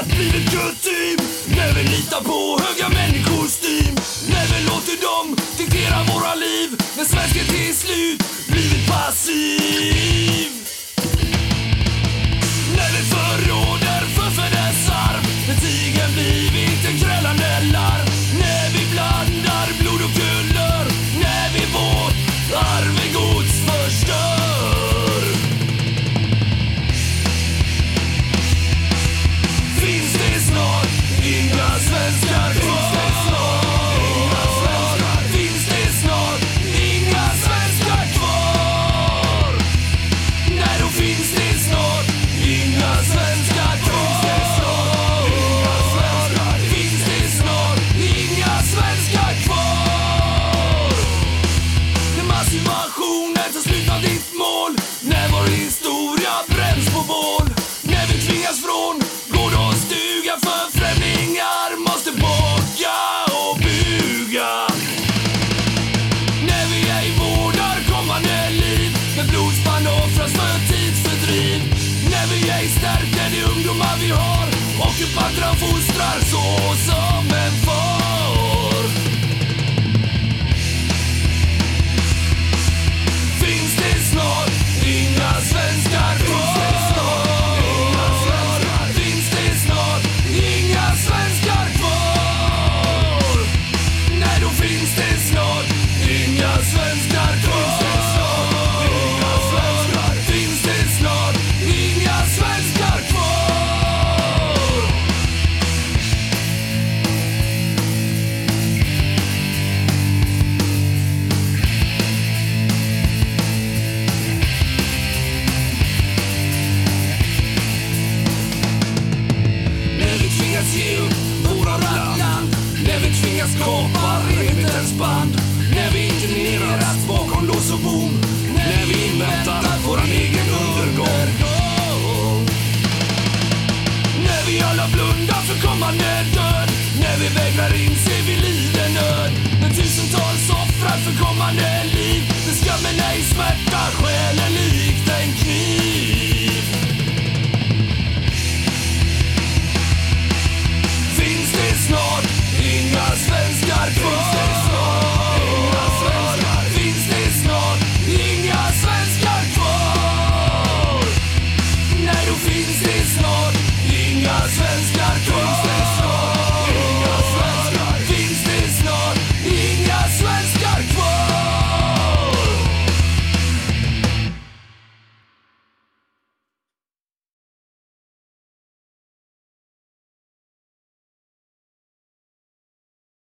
att livet kutym När vi litar på höga människors stim. När vi låter dem diktera våra liv. När svensken till slut blivit passiv massivationen tar slut av ditt mål. När vår historia bränns på bål. När vi tvingas från gård och stuga För främlingar måste bocka och buga. När vi ej vårdar kommande liv Med blodsband offras för tidsfördriv När vi ej stärker de ungdomar vi har Ockupanterna fostrar så som en far. Vi evighetens band. När vi interneras bakom lås och bom. När vi inväntar våran egen undergång. När vi alla blundar för kommande död. När vi vägrar inse vi lider nöd. När tusentals offrar för kommande liv. När skammen ej smärtar själen liv.